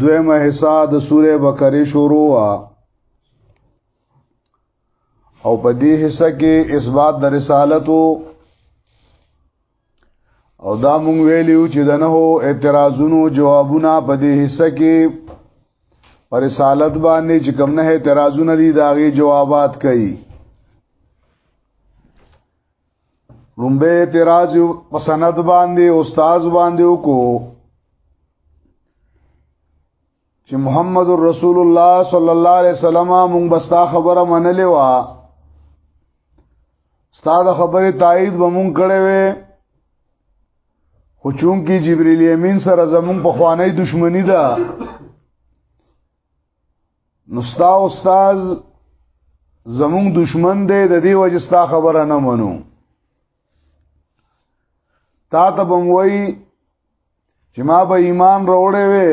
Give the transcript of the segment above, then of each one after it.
دویمه حصہ د سوره بقره شروع وا او په دې حصہ کې اثبات د رسالت او دا مونږ ویلیو چې د نه اعتراضونو جوابونه په دې حصہ کې پر رسالت باندې چې کوم نه اعتراضونه دي داغي جوابات کوي لومبه اعتراض په سند باندې استاد باندې وکړو چې محمد رسول الله صلی الله علیه وسلم مونږ بستا خبره منلې و استاد خبره تایید به مونږ کړې وې خو چون کې جبرئیل امین سره زمونږ په خوانی دښمنی ده نو ستا استاد زمون دشمن دی د دې وجه ستا خبره نه منو تا ته بم وای چې ما به ایمان وروړې وې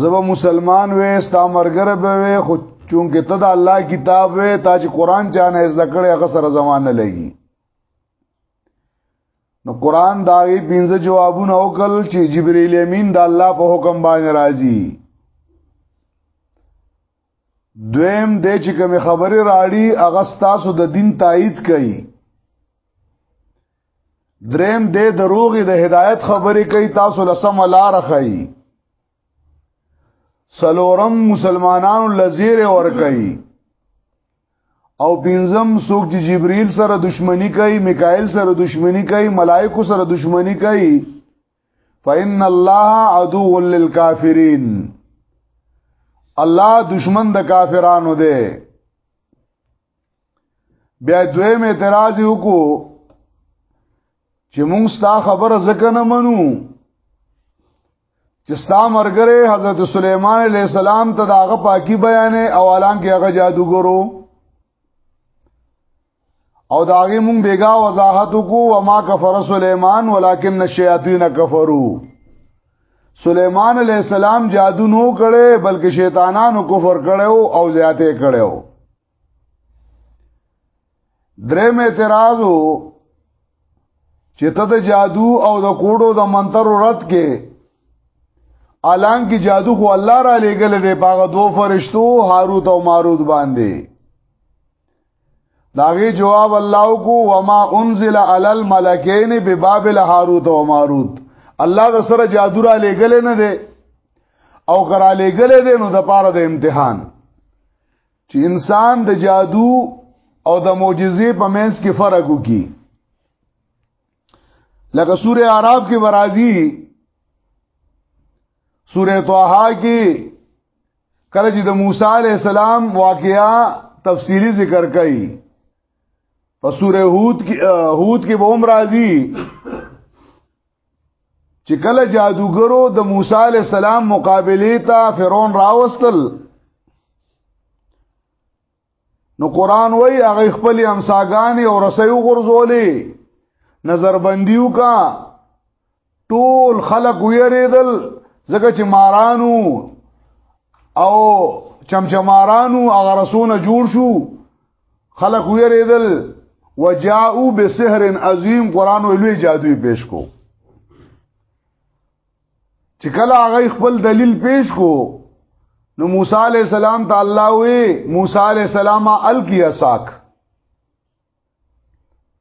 زبا مسلمان وې ستا مرګره به وې خو چونکه ته د الله کتاب وې تا چې قران چانه زده کړې هغه سره زمانه لګي نو قران دا یې پنځه جوابونه وکړ چې جبرئیل امین د الله په حکم باندې راځي دویم د چې کوم خبره راړي هغه ستاسو د دین تایید کوي دریم د دروغ د هدایت خبره کوي تاسو لسم لار خي سلورم مسلمانانو لزیر ور کوي او پنځم څوک چې جبرئیل سره دښمنی کوي میکائیل سره دښمنی کوي ملائکو سره دښمنی کوي فإن الله عدو للكافرين الله دشمن د کافرانو دی بیا دویم اعتراض وکړو چې موږ ستا خبره ځکه نه منو چې ستا مرګره حضرت سليمان عليه السلام ته داغه پاکي بیان او اعلان کې هغه جادوګرو او داغه مونږ بیګا وضاحت کو و ما کفر سليمان ولکن الشياطين كفروا سليمان عليه السلام جادو نو کړي بلکې شیطانانو کفر کړو او زیاته کړو درم اعتراض چې ته د جادو او د کوډو د منتر رد کې الان کې جادو خو الله را لېګل دی پاغه دو فرشتو هاروت او ماروت باندې داغه جواب الله کو وما انزل علی الملکین ببابل هاروت او ماروت الله د سره جادو را لېګل نه دی او کرا لېګل دی نو د پاره د امتحان چې انسان د جادو او د معجزې په منځ کې فرق وکړي لکه سوره اعراف کې ورازي سوره طه کې کله چې د موسی علی السلام واقعیا تفصیلی ذکر کړي په سوره هود کې هود کې به هم راځي چې کله جادوګرو د موسی علی السلام مقابله ته فرعون راوستل نو قران وای هغه خپل امساګانی او رسیو غرزولې نظر بندیو کا ټول خلق ویریدل زکه چې مارانو او چمچمارانو هغه رسونه جوړ شو خلق ویریدل وجاءو بسحر عظیم قران ولوی جادوی پیش کو چې کله هغه خپل دلیل پیش کو نو موسی علی السلام ته الله وی موسی علی السلام الکی اساک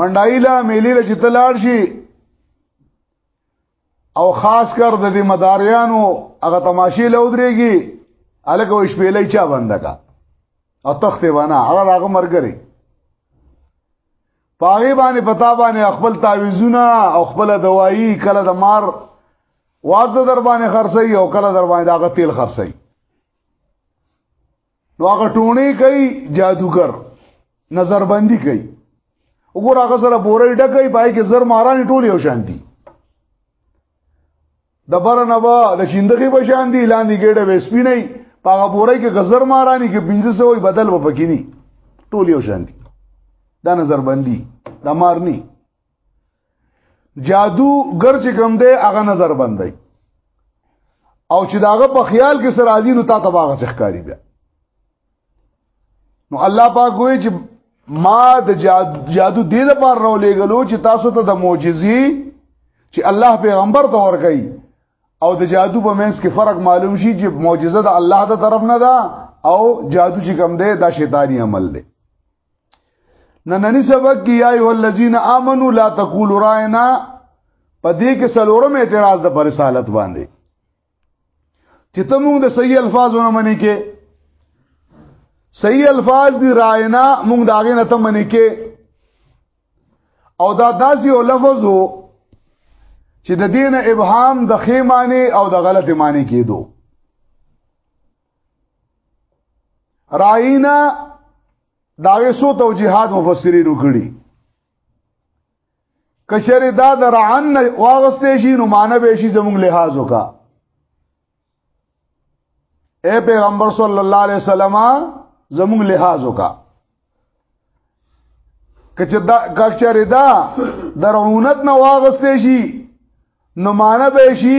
منډایلا ملي له چتلار شي او خاص کر د دې مداریانو هغه تماشې لودريږي الګ او شپېلې چا بنده کا او تخت ونه هغه هغه مرګري پاغي باندې پتا باندې خپل تعويذونه او خپل دوايي کله د مار واز در باندې خرڅي او کله در باندې هغه تیل خرڅي نو هغه ټونه کوي جادوګر نظر بندي کوي وګور هغه سره بورې ډکې پای کې زر ماران ټول یو شان دي د بر نه با د چیندګي په شان دي لاندې ګډه وسپی نه پاغه بورې کې غزر مارانی کې 1500 بدل و پکې نه ټول یو شان دي دا نظر بندي دا مارني جادو ګر چې کوم دی هغه نظر بندای او چې داغه په خیال کې سر راځي نو تا تباغه ښکاری بیا نو الله پاک وایي چې ما د جادو دې لپاره راولېګلو چې تاسو ته د معجزي چې الله پیغمبر ته ورګي او د جادو په منځ کې فرق معلوم شي چې معجزه د الله د طرف نه ده او جادو چې کوم دی دا شیطانی عمل دی نننی سبق کې یا ایه الذین آمنو لا تقولوا راینا په دې کې سلورم اعتراض د پر رسالت باندې چې ته موږ د صحیح الفاظونه منې کې صحیح الفاظ دی راینا موږ داغه نه ته منې کې او دا داسې او لفظ وو چې د دین ابهام د خې معنی او د غلط معنی کېدو راینا داغه سو توجیهات مفسرین وکړي کشر دا د رعن واغستې شي نو معنی به شي زموږ لحاظ وکا اے پیغمبر صلی الله علیه وسلم زموږ لحاظ وکا کچه دا کچره دا درونت نه واغستې شي نو معنی به شي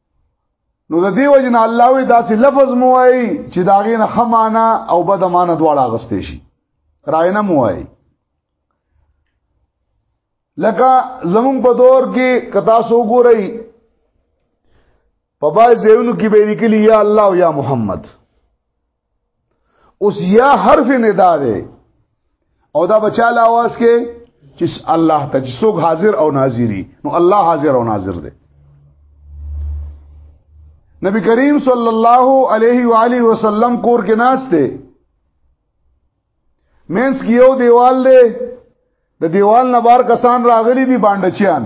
نو د دیو جن الله وی داسې لفظ موای چې داغه نه خمانه او بد معنی دواړه غستې شي راینه موای لکه زمون په دور کې کتا سو ګورئ په بای زیونو کې به لیکلی یا الله او یا محمد اوس یا حرف ندا دی او دا بچاله आवाज کې چې الله ته چې څوک حاضر او ناظری نو الله حاضر او ناظر دی نبی کریم صلی الله علیه و آله وسلم کور کې ناس دی مینس کې یو دیوال دی د دیوال نه بار کسان راغلي دي باندچیان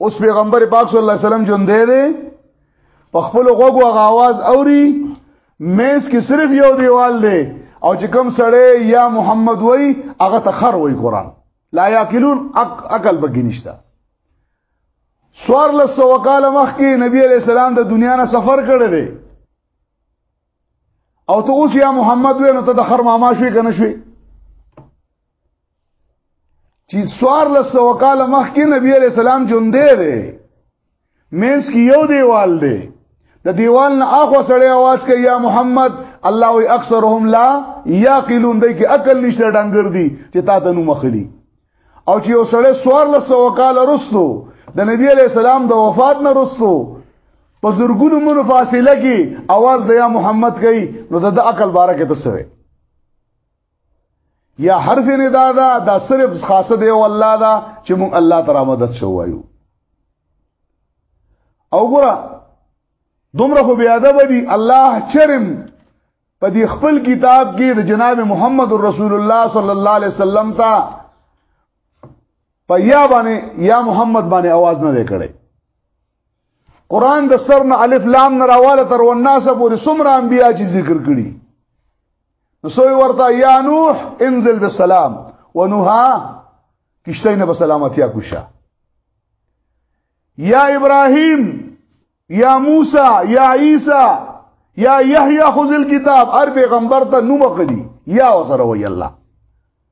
اوس پیغمبر پاک صلی الله علیه وسلم جون دی دی په خپل غوغو غواز اوري میز کې صرف یو دیوال دی او چې کوم سړی یا محمد وای هغه ته خر وای قران لا یاکلون عقل بګی نشتا سوار لس وکاله مخکې نبی علی السلام د دنیا نه سفر کړی دی او ته اوس یا محمد وې نو ته د خر ماما شوې کنه شوې چې سوار لسو وکاله مخکې نبی عليه السلام ژوندې دی مینس کې یو دیوال دی د دیوال نه اخو سړی आवाज کوي یا محمد الله وي اکثرهم لا یاقلون دی کې عقل نشته ډنګر دی چې تا ته نو مخلي او چې یو سړی سوار لسو وکاله رستو د نبی عليه السلام د وفات نه رستو په زرګونو منو فاصله کې आवाज د یا محمد کوي نو د عقل بارکه ته سوي یا حرف نه دا دا دا صرف خاصه دی والله دا چې مونږ الله تعالی مدد شو وایو او ګره دومره خو بیا ادب دي الله چرم په دې خپل کتاب کې د جناب محمد رسول الله صلی الله علیه وسلم ته په یا باندې یا محمد باندې आवाज نه دی کړی قران د سر نه الف لام نه راواله تر وناسه پورې څومره انبیا چې ذکر کړي نو سوی ورته یا نوح انزل بالسلام ونوحا کشته نه بسلامتیا کوشه یا ابراهیم یا موسی یا عیسی یا یحیی خذ الكتاب هر پیغمبر ته نوم غلی یا وسره وی الله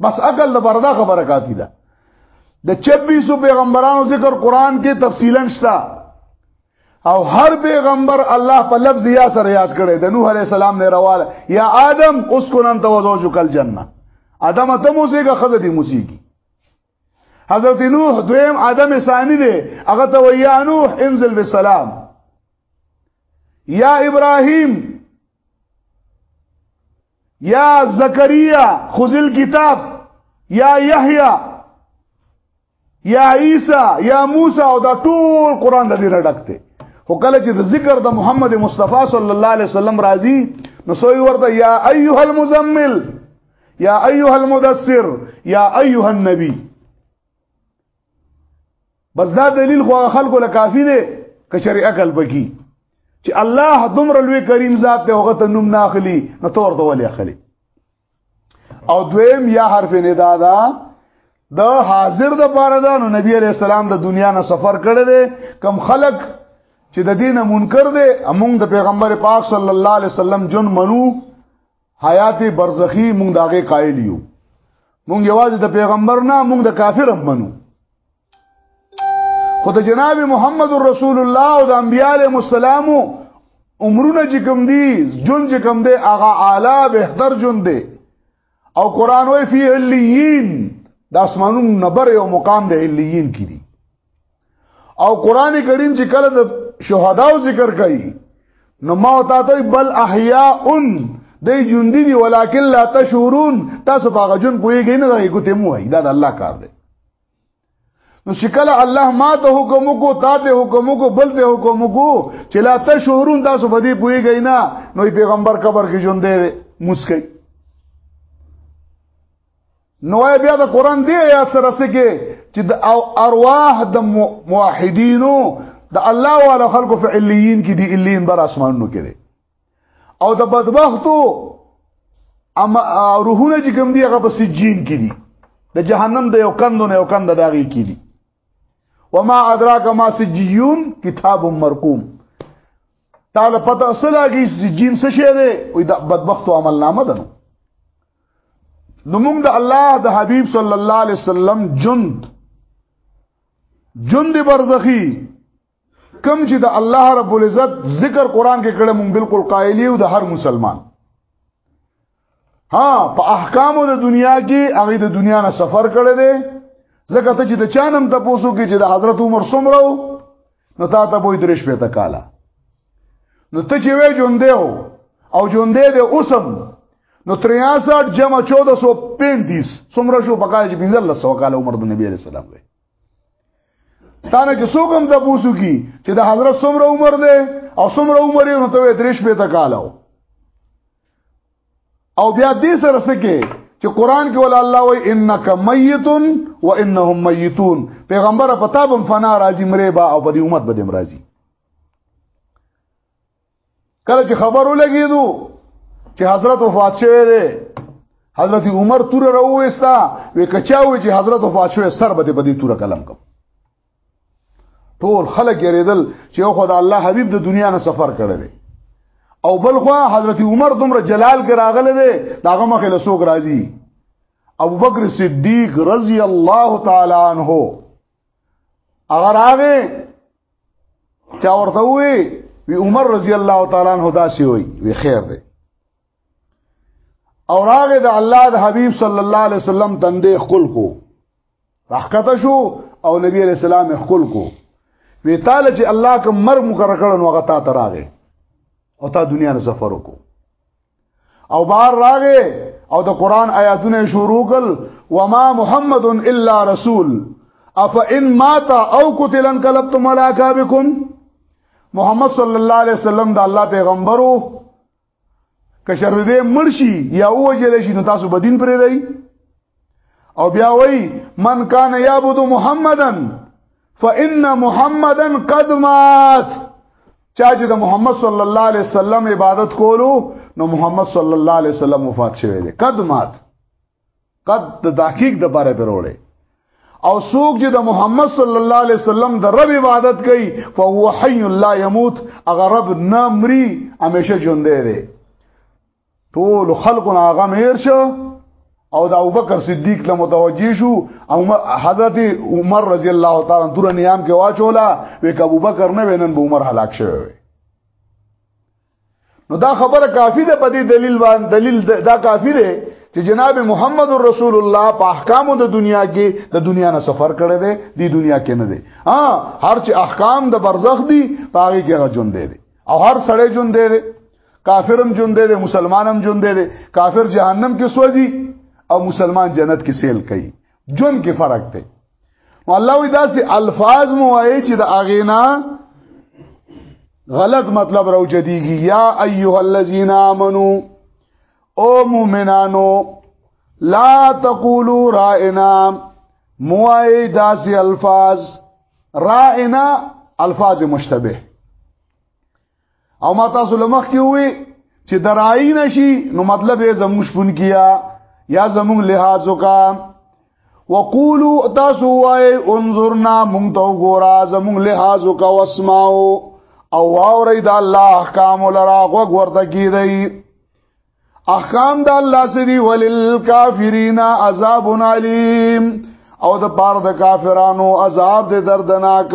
بس عقل لپاره دا خبره کافی ده د 26 پیغمبرانو ذکر قران کې تفصیلا شته او هر پیغمبر الله په لفظ یا سره یاد کړي د نوح علی السلام نه رواله یا آدم اسكن انت وزوجك الجنه آدم ته موسیګه خزه دی موسیګي حضرت نوح دویم آدم ثانی دی هغه ته ویا نوح انزل بالسلام یا ابراهیم یا زکریا خذل کتاب یا یحیی یا عیسی یا موسی او دا ټول قران د دې رډکته خو کله چې د ذکر د محمد مصطفی صلی الله علیه وسلم راځي نو سوی ورته یا ایها المزمل یا ایها المدثر یا ایها النبی بس دا دلیل خو خلکو له کافی دی کچری عقل بکی چې الله دومره لوی کریم ذات ته هغه ته نوم ناخلی نو تور ته ولې اخلي او دویم یا حرف ندا دا د حاضر د پاره دا نو نبی علی السلام د دنیا نه سفر کړی دی کم خلق چې د دین منکر دی امونږ د پیغمبر پاک صلی الله علیه وسلم جون منو حیات برزخی مونږ داغه قائل یو مونږ یوازې د پیغمبر نه مونږ د کافر هم منو خو د جناب محمد رسول الله او د انبیاله مسالمو عمرونه چې کوم دي جون چې کوم دي هغه اعلی بهتر جون دي او قران وی فی علیین د اسمانونو نبر یو مقام د علیین کې دي او قران کریم چې کله د شهداو ذکر کوي نو ما او تاسو بل احیاء د ژوندۍ دي ولکن لا تشورون تاسو په غجن پويږئ نه دا ګوتې مو هي دا د الله کار دی نو شکل الله ما ته حکم کو تا ته حکم کو بل ته حکم کو چې لا تشورون تاسو په دې پويږئ نه نو پیغمبر قبر کې ژوندې مسکی نو بیا د قران دی یا سره سګي چې د ارواح د موحدینو د الله والا خلکو په علیین کې دی علیین بر اسمانونو کې دی او د بدبختو اما روحونه چې کوم دی هغه په سجین کې دي د جهنم د یو کندو نه یو کند داږي کې دي وما ادراک ما سجیون کتاب مرقوم تعالی پته اصله کې سجین څه شه دی او د بدبختو عمل نامه ده نو موږ د الله د حبيب صلی الله علیه وسلم جند جند برزخی کم چې د الله رب العزت ذکر قران کې کړه مونږ بالکل قائل یو د هر مسلمان ها په احکامو د دنیا کې هغه د دنیا نه سفر کړی دی ځکه ته چې د چانم ته پوسو کې چې د حضرت عمر سمرو نو تا ته وې درش په تکاله نو ته چې وې ژوندې هو او ژوندې دې اوسم نو 63 جمع 1435 څومره شو پکای چې 1500 کال عمر د نبی رسول الله دی تا نه چې څوک هم د پوسو کی چې د حضرت څومره عمر دی او څومره عمر یې نو ته درش په تکاله او بیا دې سره سکه چې قران کې ول الله وای انک میت و انهم میتون پیغمبر په تابم فنا راځي مری با او په دې امت بدیم راځي کله چې خبرو لګیدو چې حضرت وفات شوه دی حضرت عمر تور راوېستا وې کچاوي چې حضرت وفات شوه سر به دې په دې تور کلم کوم ټول خلک یریدل چې یو خدای الله حبیب د دنیا نه سفر کړی دی او بل خو حضرت عمر دومره جلال کې راغله دی داغه مخې له سوق راځي ابو بکر صدیق رضی الله تعالی عنہ اگر هغه چا ورته وی وی عمر رضی الله تعالی عنہ داسي وی وی خیر دی او راغه د الله د حبیب صلی الله علیه وسلم تندې خپل کو راخته شو او نبی علیہ السلام خپل کو وی تعالی چې الله کوم مرګ مقرر کړو نو غتا ته راغې او تا دنیا نه سفر وکړو او بار راغې او د قران آیاتونه شروع کړ وما محمد الا رسول اف ان مات او قتل انقلبتم على اعقابكم محمد صلی الله علیه وسلم د الله پیغمبرو که شر دې مرشي یا وجل شي نو تاسو بدین پرې دی او بیا وای من کان یعبد محمدن فان محمدن قد مات چا چې د محمد صلی الله علیه وسلم عبادت کولو نو محمد صلی الله علیه وسلم وفات شوی دی قد مات قد د تحقیق د باره پر وړي او څوک چې د محمد صلی الله علیه وسلم د رب عبادت کوي فهو حي لا يموت اگر رب نه مري همیشه ژوند دی ټول خلق هغه میر شو او د ابوبکر صدیق له متوجی شو او حضرت عمر رضی الله تعالی دور نیام کې واچولا وک ابوبکر نه وینن به عمر هلاک شوی نو دا خبره کافی ده په دې دلیل باندې دلیل دا کافی ده چې جناب محمد رسول الله په احکامو د دنیا کې د دنیا نه سفر کړی دی د دنیا کې نه دی ها هر چې احکام د برزخ دی پاره کې هغه ژوند دی او هر سړی ژوند دی کافرم ژوند دی مسلمانم ژوند دی کافر جهنم کې سوځي او مسلمان جنت کې سیل کوي جون کې فرق دی نو الله وی داسې الفاظ مو وایي چې د اغینا غلط مطلب راوچديږي یا ایها الذین آمنو او مومنانو لا تقولوا رائنا موای داسې الفاظ رائنا الفاظ مشتبه او ما تاسو لمخ کې وي چې درای نشي نو مطلب یې زموږ شپون کیا یا زموږ لحاظ وکا وقولو تاسو وای انظرنا مونږ ته وګورا زموږ لحاظ وکا واسمعو او واوري د الله احکام لرا غوږ ورته کیدای احکام د الله سری وللکافرین عذاب علیم او د پاره د کافرانو عذاب د دردناک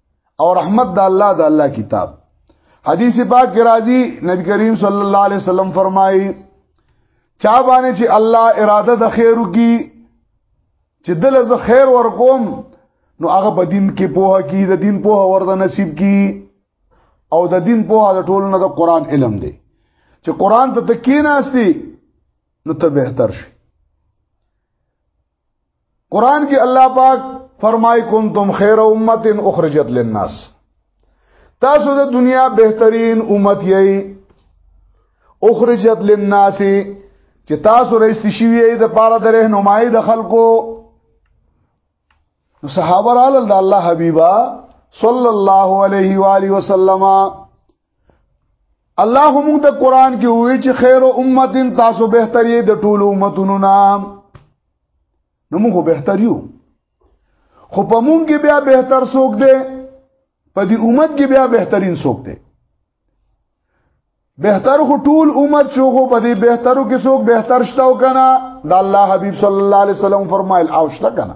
او رحمت د الله د الله کتاب حدیث پاک کې راځي نبی کریم صلی الله علیه وسلم فرمایي چا باندې چې الله اراده د خیر وکي چې دل ز خیر ورکوم نو هغه په دین کې پوها کی د دین پوها ورته نصیب کی او د دین پوها د ټولو نه د قران علم دی چې قران ته تکیناستی نو ته بهتر شي قران کې الله پاک فرمای کنتم خیر امه اخرجت للناس تاسو د دنیا بهترین امت یې اخرجت للناس چې تاسو رئیس شوی یې د پاره د رهنمایي د خلکو نو صحابه رال د الله حبیبا صلی الله علیه و علیه وسلم الله موږ د قران کې وی چې خیر او امتن تاسو بهتري د ټولو امتونو نام نو موږ بهتریو خو په موږ کې بیا بهتر څوک دی په دې امت کې بیا بهترین څوک دی بهتر خو ټول امت شو خو په دې بهترو کې څوک بهتر شته او کنه د الله حبیب صلی الله علیه وسلم فرمایل او شته کنه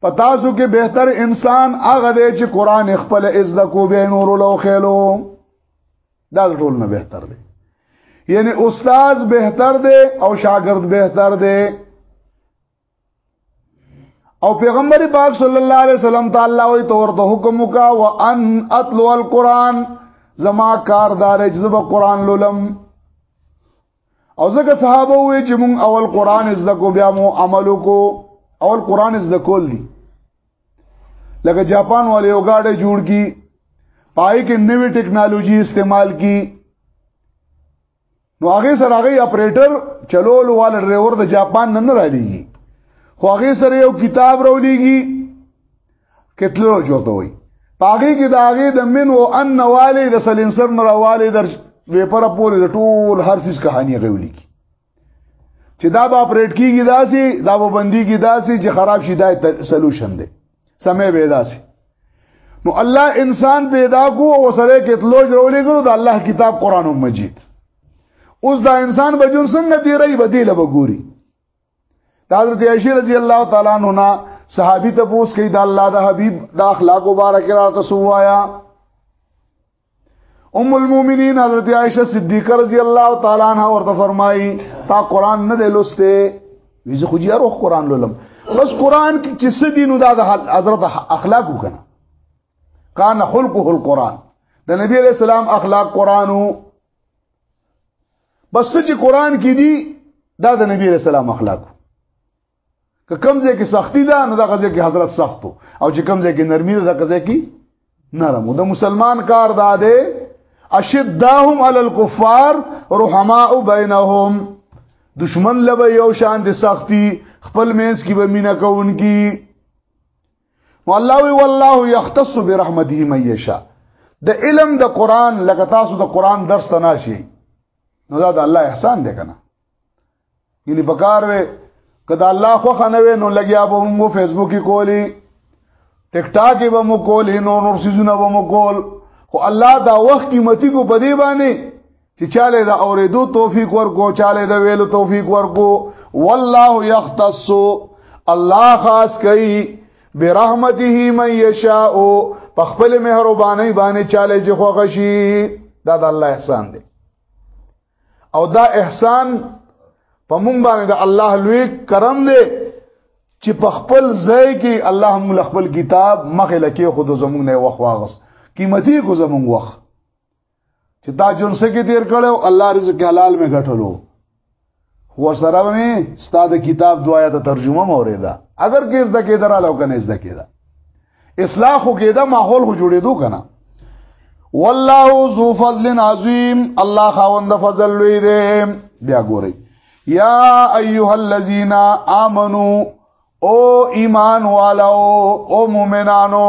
پتاسو کې بهتر انسان هغه دی چې قران خپل از د کو به نور لو خېلو دا ټول نه بهتر دی یعنی استاد بهتر دی او شاګرد بهتر دی او پیغمبر پاک صلی الله علیه وسلم تعالی وی تور ته حکم وکا وان اتلو القران زما کاردار چې زما قران لولم او ځکه صحابه وې چې مونږ اول قران زده کو بیا مو عمل کو اول قران زده کول دي لکه جاپان والے یو گاډه جوړ کی پای کې نوې ټکنالوژي استعمال کی نو هغه سره هغه اپریټر چلول وال ډرایور د جاپان نه نه را لېږي خو هغه سره یو کتاب راولېږي کتلو جوړته وي پاګه کې دا غي د من او ان والي د سلنسر نه والي در ویپر پورې د ټول هر سیس کہانی غوړي کی چې دا به اپریټ کیږي داسي دا به بندي کی داسي چې خراب شي دا سولوشن دی سمې به داسي نو الله انسان پیدا کو او سره کې تلو جوړولې ګرو د الله کتاب قران مجید اوس دا انسان به جون څنګه دی ری بدیل به ګوري دا حضرت عائشہ رضی الله تعالی عنها صحابي ته پوس کوي دا الله د حبيب د اخلاق مبارک را تسوایا ام المؤمنین حضرت عائشہ صدیقہ رضی الله تعالی عنها ورته فرمایي تا قران نه لسته ویزه خو جی روح قران لولم بس قران کې چې څه دینو دا د حضرت اخلاق وکنه کان خلقه القران د نبی علیہ السلام اخلاق قرانو بس چې قران کې دي دا د نبی رسول الله اخلاق که کمزې کې سختی ده نو دا غزه کې حضرت سختو او چې کمزې کې نرمي ده دا غزه کې نرم د مسلمان کار دا دی اشدهم علی الكفار رحماء بینهم دشمن لبه یو شان دي سختی خپل مینس کې به مینا کوونکی نو الله وی والله یختص برحمته من یشاء د علم د قران لکه تاسو د قران درس ته ناشي نو دا د الله احسان دی کنه یعنی بکار وې کدا الله خو خنوي نو لګیا به موږ فیسبوک کې کولی ټیک ټاک به موږ کولی نو نور سيزونه به موږ کول خو الله دا وخت قیمتي کو بدی باندې چې چاله د اوریدو توفیق ورکو چاله د ویلو توفیق ورکو والله یختص الله خاص کوي برحمته من یشاء په خپل مهرباني باندې چاله چې خوښ شي دا د الله احسان دی او دا احسان په مونږ باندې د الله لوی کرم دی چې په خپل ځای کې الله موږ خپل کتاب مخې لکه خود زمونږ نه وخواغس قیمتي کو زمونږ وخت چې دا جون سکه تیر کړو الله رزق حلال مې غټلو هو سره مې استاد کتاب دوایا ته ترجمه مورې ده اگر کې زده کې دراله کنه زده کې ده اصلاح خو کې ده ماحول خو جوړېدو کنه والله ذو فضل عظیم الله خاوند فضل لوی دی بیا ګورئ یا ایها الذین آمنو او ایمان والو او مؤمنانو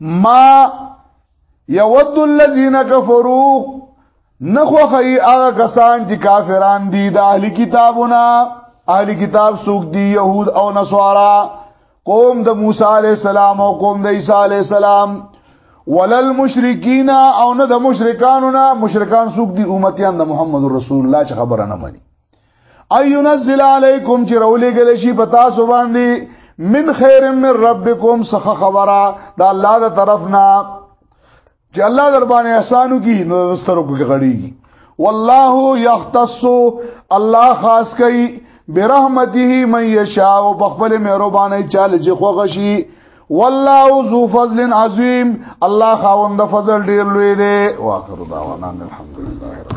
ما یود الذین کفروا نخوخی هغه کسان چې کافران دي د اهلی کتابونه اهلی کتاب سوق دي يهود او نصارا قوم د موسی علی السلام او قوم د عیسی علی السلام ولل مشرکین او نه د مشرکانو نه مشرکان سوق دي امتیان د محمد رسول الله چې خبره نه مانی اينزل علیکم چې رولې ګل شي پتا سو باندې من خیر من ربکم څخه خبره دا الله د طرفنا چې الله در باندې احسانو کی نو دسترو کې غړيږي والله یختص الله خاص کوي برحمته من یشاء او بخبل مهرباني چاله چې خوغشي والله ذو فضل عظیم الله خاوند فضل ډیر لوی دی واخر دعوانا الحمدلله